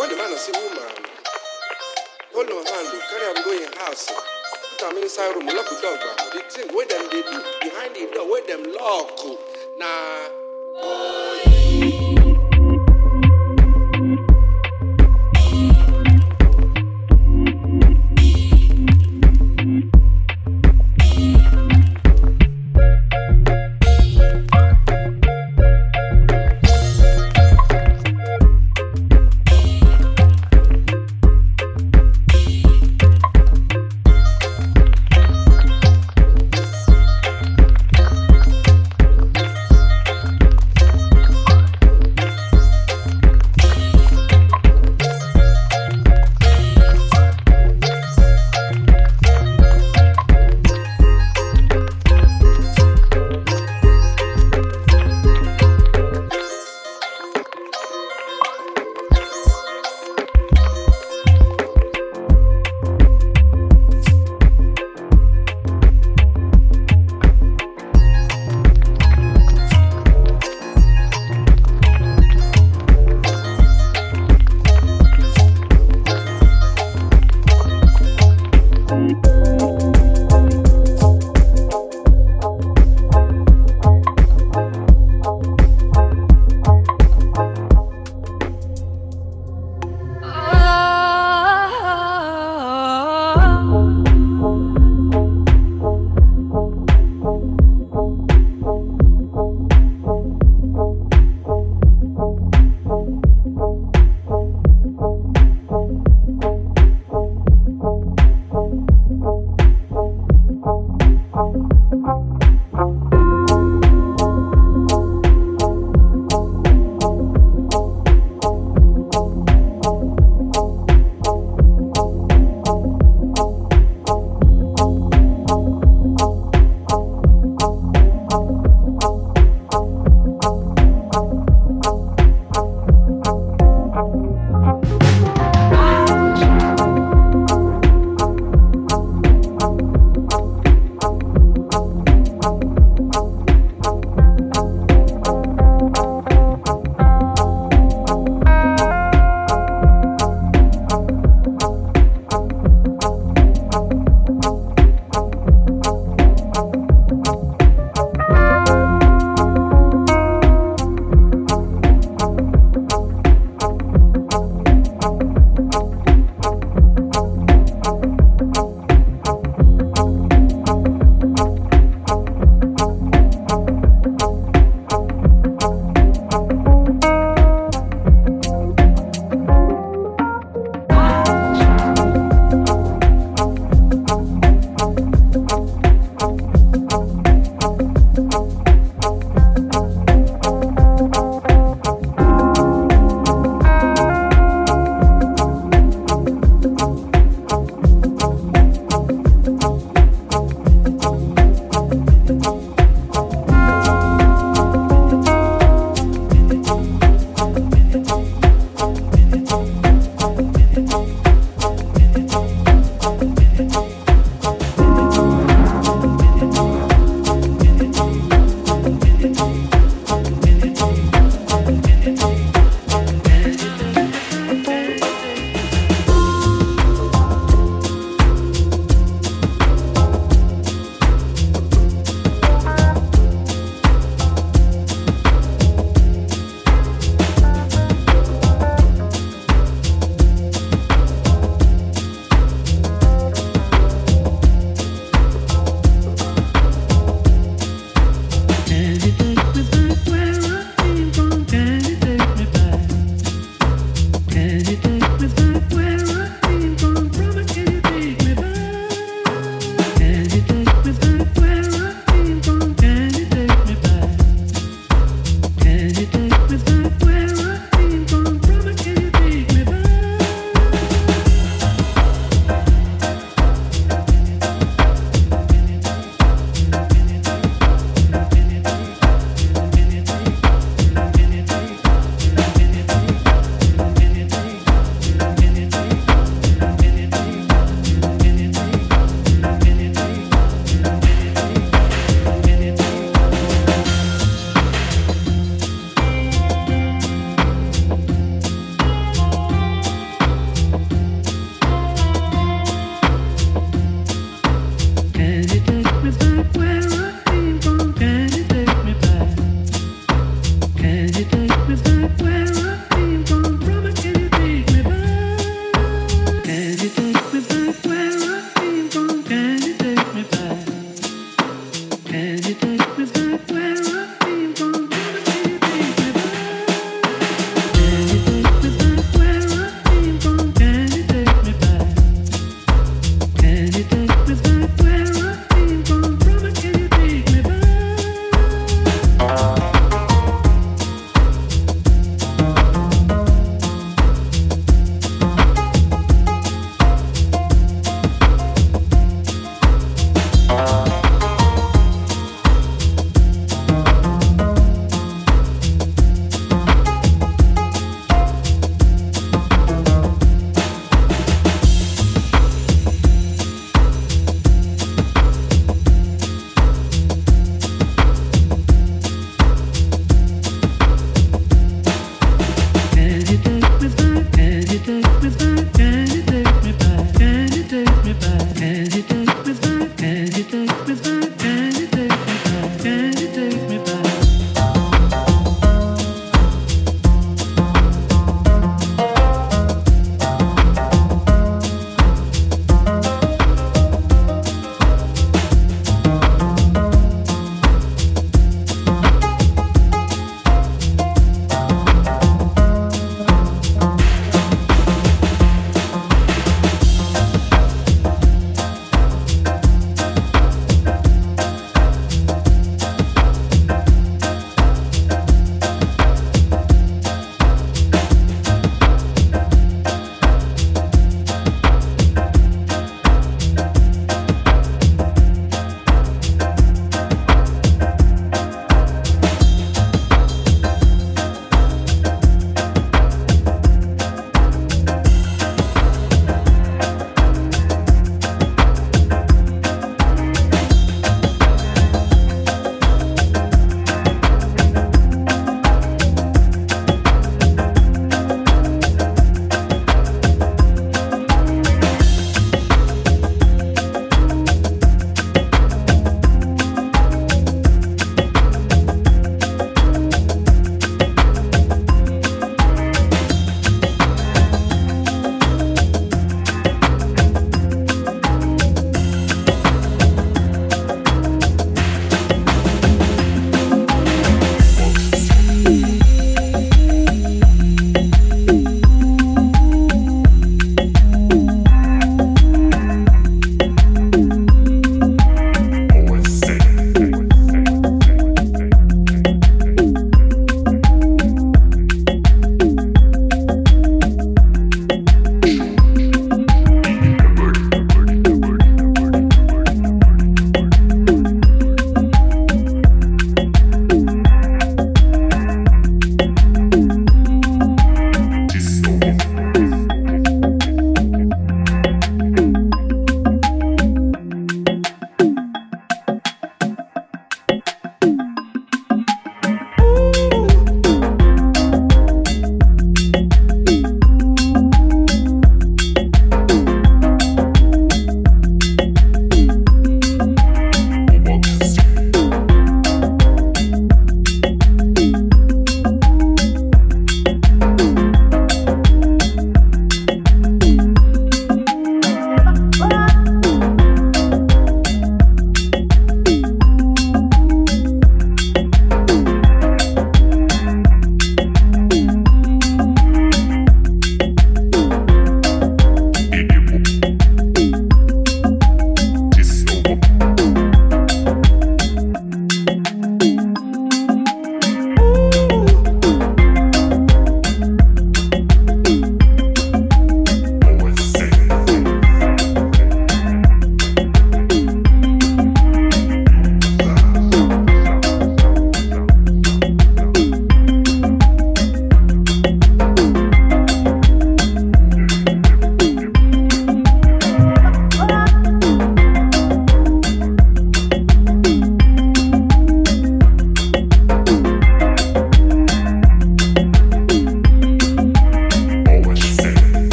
Why the man say, woman? Hold my hand, carry am go in house. Put them inside room, lock the door. The thing where them they behind the door, where them lock. Nah.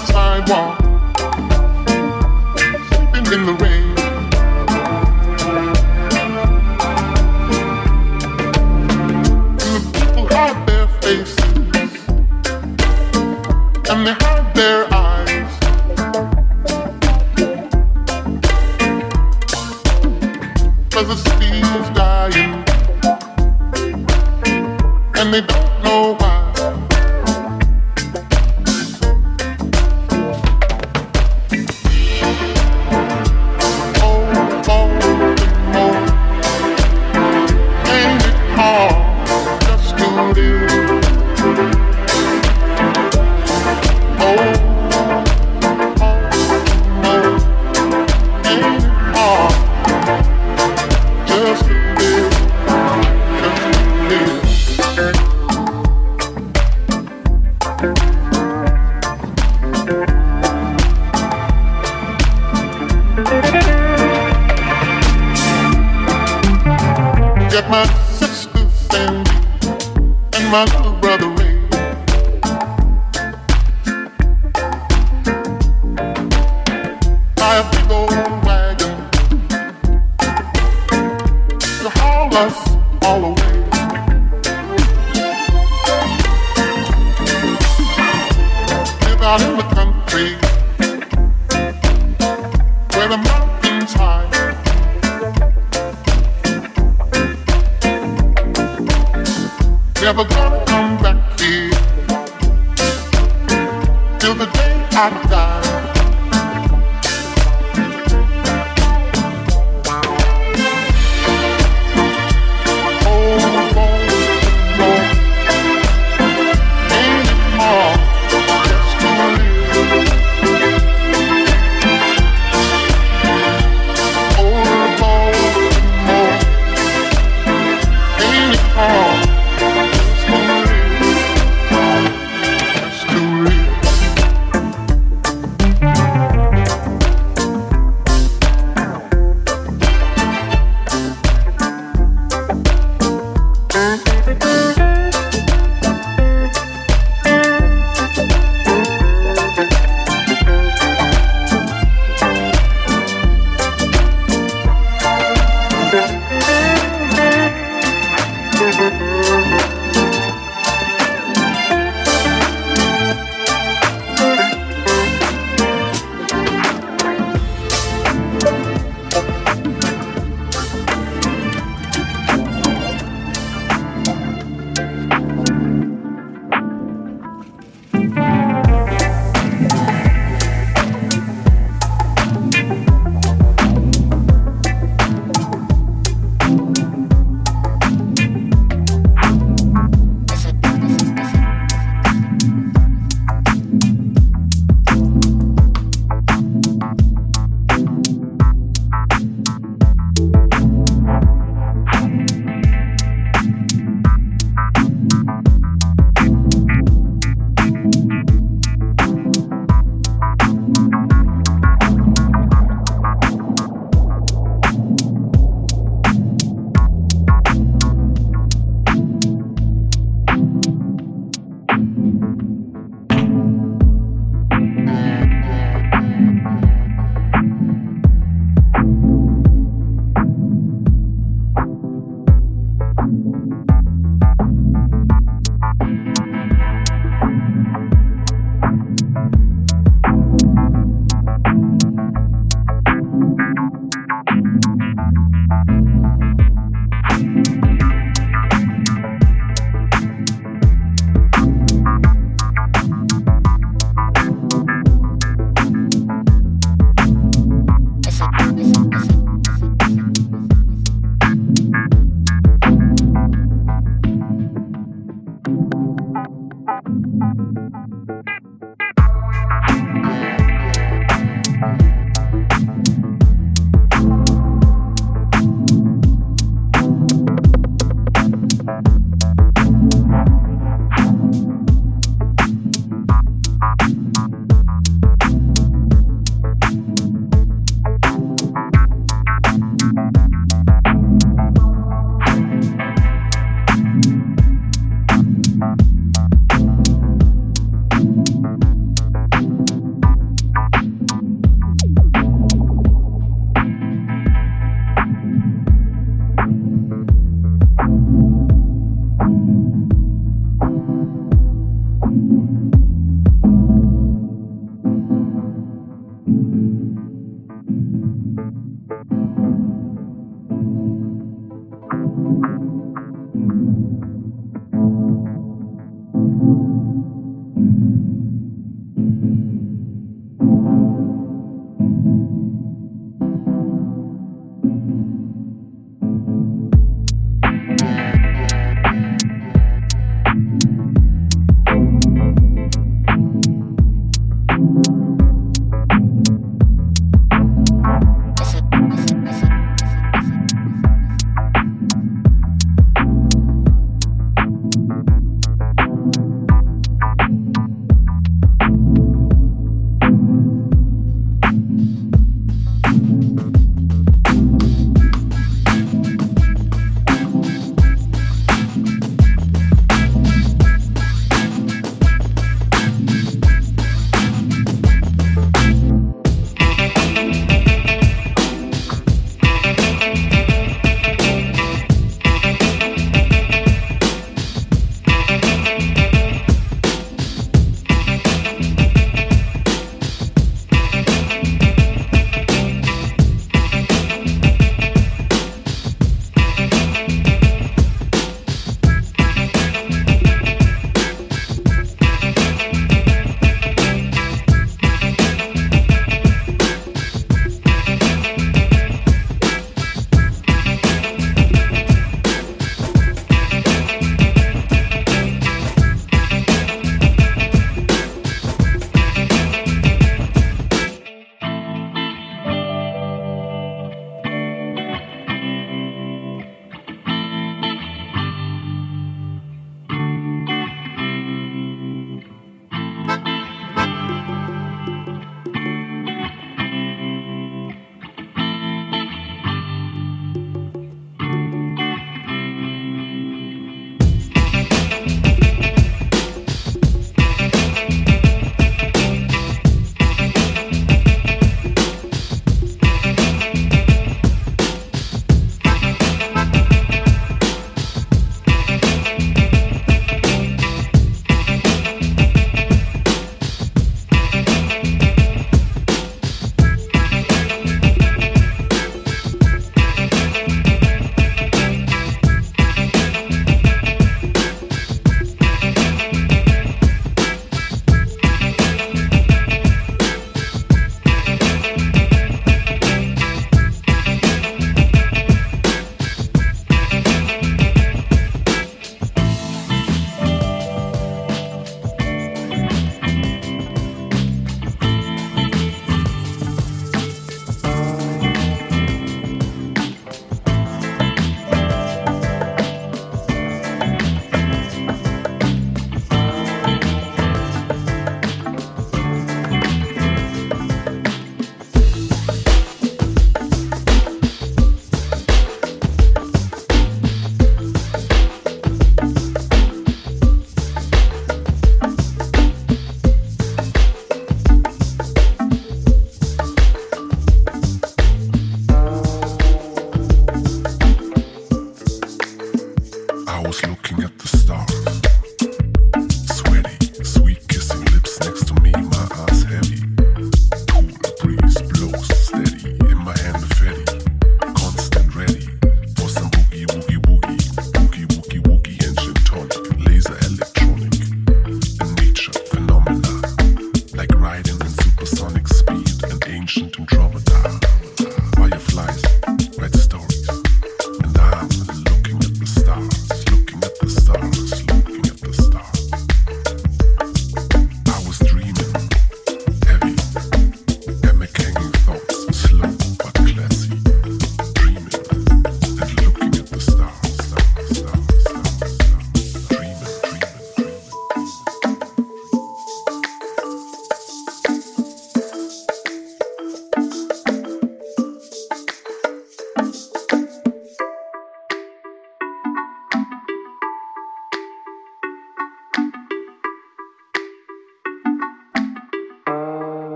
The sidewalk, sleeping in the rain.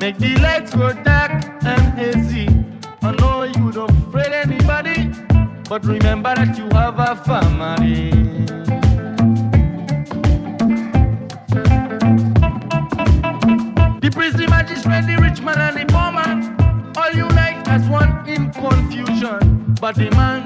Make the lights go dark and hazy. I know you don't afraid anybody, but remember that you have a family. The priest, the magistrate, the rich man, and the poor man all unite as one in confusion. But the man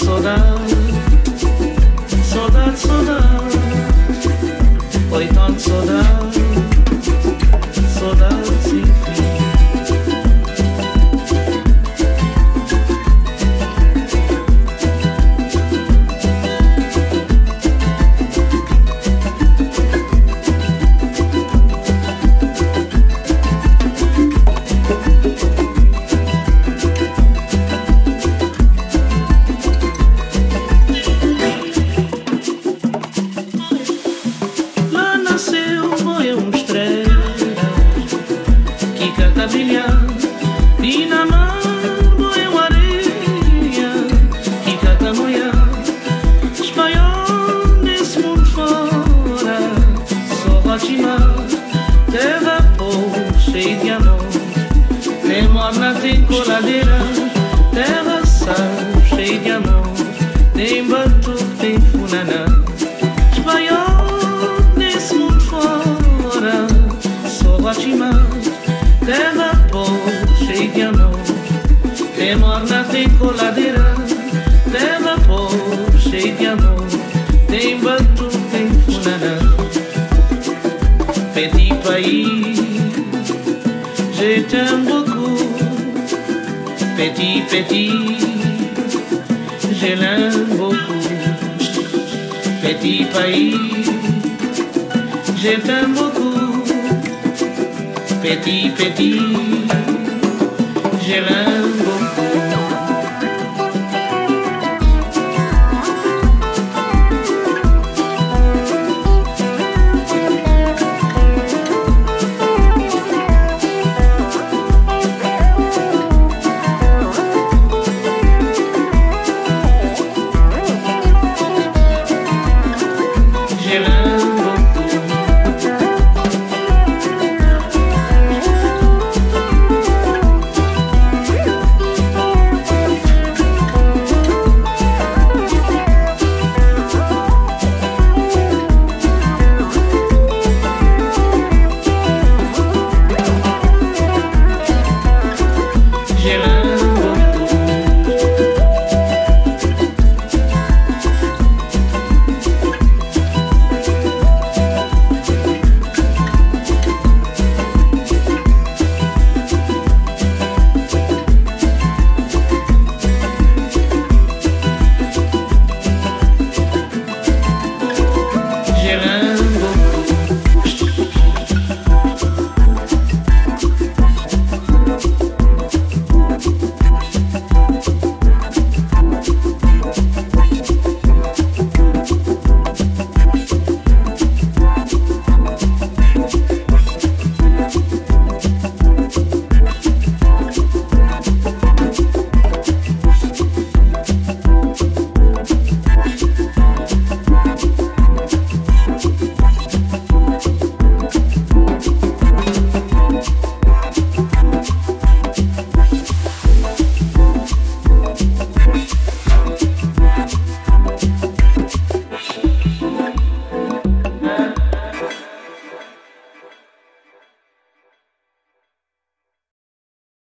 so down, so that so down, soda, soda, soda, soda,